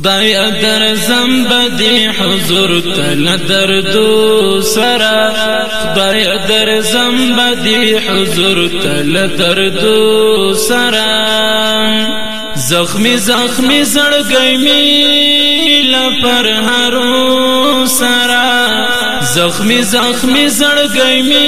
خدای در زم بدی حضور تل دردو سرا خدای در زم بدی حضور تل دردو سرا زخمی زخمی زړګی می لپر هرو سرا زخمی زخمی زړګی می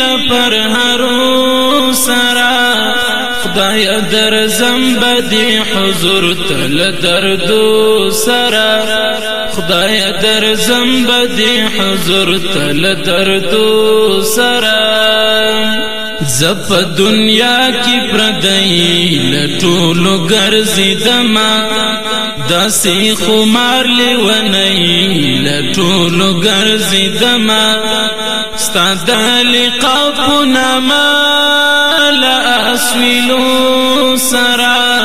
لپر هرو سرا خدای در زمبدی حضور تل دردو سرا خدای در زمبدی حضور تل دردو سرا زپ دنیا کی پردئی لټولو ګرځي دما داسې خمار لونی لټولو ګرځي دما ستاد لقاف نما اسوینو سرا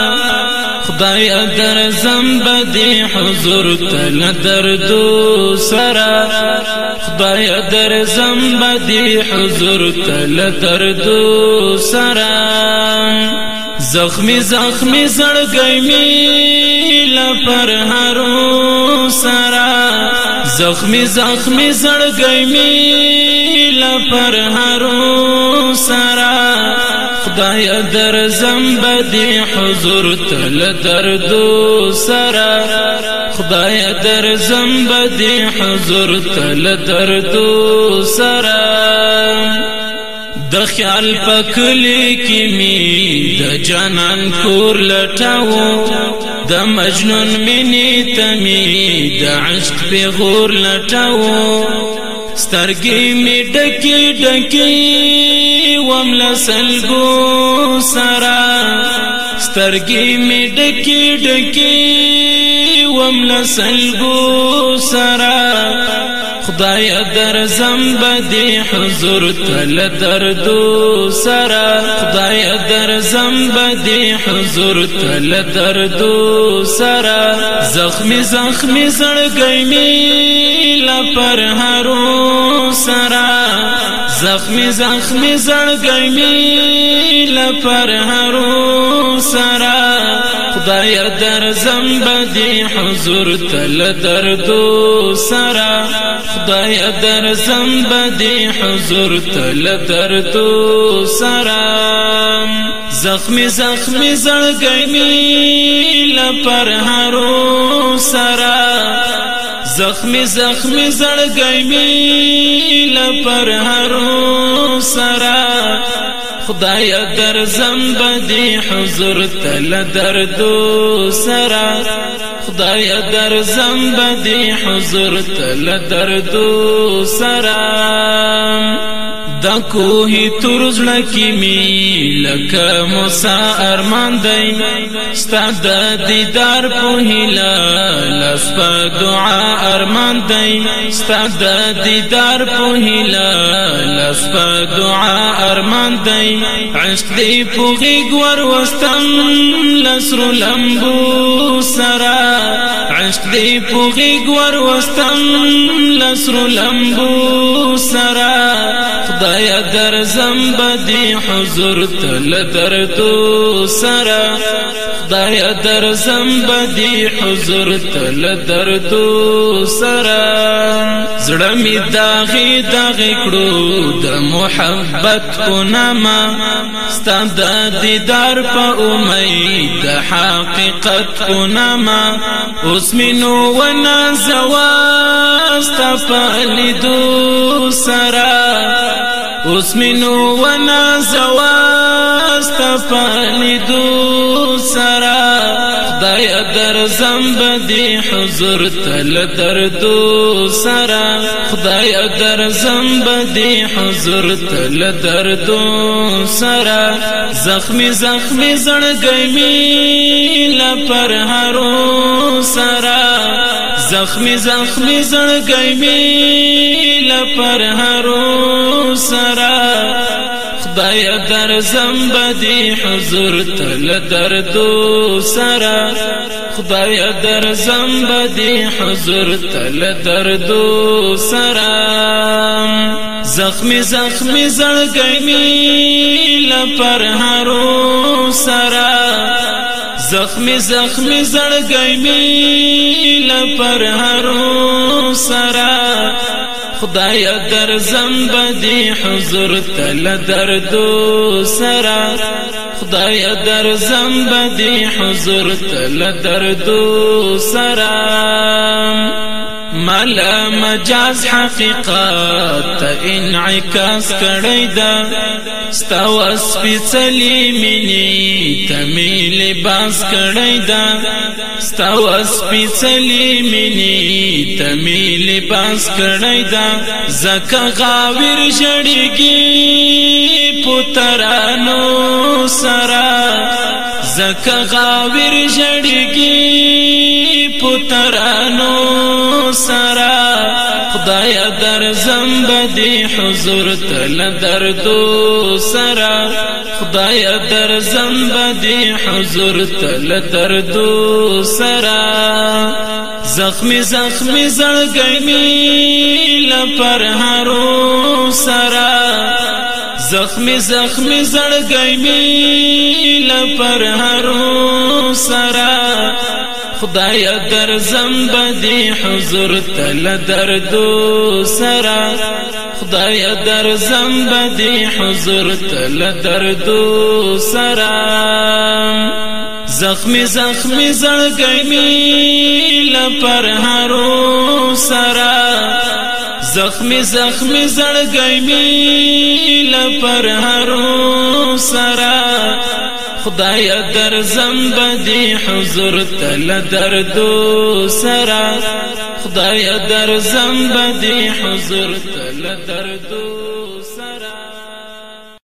خدای اگر زنب دی حضور تن دردو سرا خدای اگر زنب دی حضور تن دردو سرا زخمی زخمی زړګی می لپر هرو سرا زخمی زخمی زړګی می لپر هرو سرا خدای در زمبدی حضور تل دردو سرا خدای در زمبدی حضور تل دردو سرا د خیال پکلی کی می د جانان کور لټاو د مجنون منی تمی د عشق په غور لټاو سترګې می ډکی ډکی وم لسلګو سرا سترګې می ډکی ډکی وم لسلګو سرا خدای در زم بدی حضور تل دردو سرا خدای در زم بدی حضور تل دردو سرا زخمی زخمی زړګی می لپر هرو سرا زخمی زخمی زړګی می لپر هرو سرا خدای در زم بدی حضور تل دردو سرا خدای در زم بدی حضور تل در تو سرام زخمی زخمی زړګی می لپر هرو سرام زخمی زخمی زړګی می لپر هرو سرام خدایا در زمبدی حضور تل دردو سرا خدایا در زمبدی حضور تل دردو سرا د کوهی تور زړکی می لکه موسی ارمان دی ستاد دیدار په هلا لسپ دعا ارمان دی ستاد دیدار په هلا لسپ دعا ارمان دی عشق دی پوغي ګور وستم لسر لمبو سرا عشق دی پوغي ګور وستم لسر لمبو سرا خدای در زمبدی حضور تل دردو سرا خدای در زمبدی حضور تل دردو سرا زړه می داغي داغي کړو د محبت کو نما ستاند دیدار په امید حقیقت کو نما اوس مينو ونا زوا ست په لیدو سرا اوس منو ونا زواست پالیدو سرا خدای در زمبدی حضور تل دردو سرا خدای در زمبدی حضور تل دردو سرا زخمی زخمی زړګی می لپر هرو سرا زخمی زخمی زړګی می لپر هرو سرا خدای در زم بدی حضور تل دردو سرا خدای در زم بدی حضور تل دردو سرام زخمی زخمی زړګی می لپر هرو سرام زخمی زخمی زړګی می لپر هرو سرام خدایا در زم بدی حضور تل در دو سرا خدایا در زم بدی حضور تل در دو سرا مل مجاز حقیقت انعکاس کړی دا ستو سپیڅلی منی تمی لباس کړی دا ستو سپیڅلی منی تمی لباس کړی دا زکه غاور جړیږي پوترانو سرا زک غاور جړګي پترانو سرا خدایا در زمب دی حضور تل دردو سرا خدایا در زمب دی حضور تل دردو سرا زخمی زخمی زړګی می لپر هارو سرا زخمی زخمی زړګی می لپر هارو سرا خدایا در زمب دی حضور تل دردو سرا خدایا در زمب دی حضور تل دردو سرا زخمی زخمی زړګمی لپر هارو سرا زخمی زخمی زړګمی لپر هارو سرا خدای در زم بدی حضور تل در دو سرا خدای در زم بدی حضور تل در دو